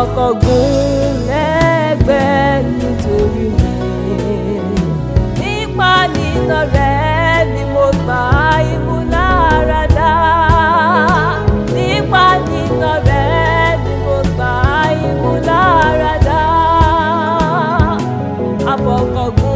ọkọ̀ gùn lẹ́gbẹ̀ẹ́ nítorí mi nípa nínà rẹ̀ ni mo gbà imú lára dá nípa nínà rẹ̀ ni mo gbà imú lára dá àfọkọ̀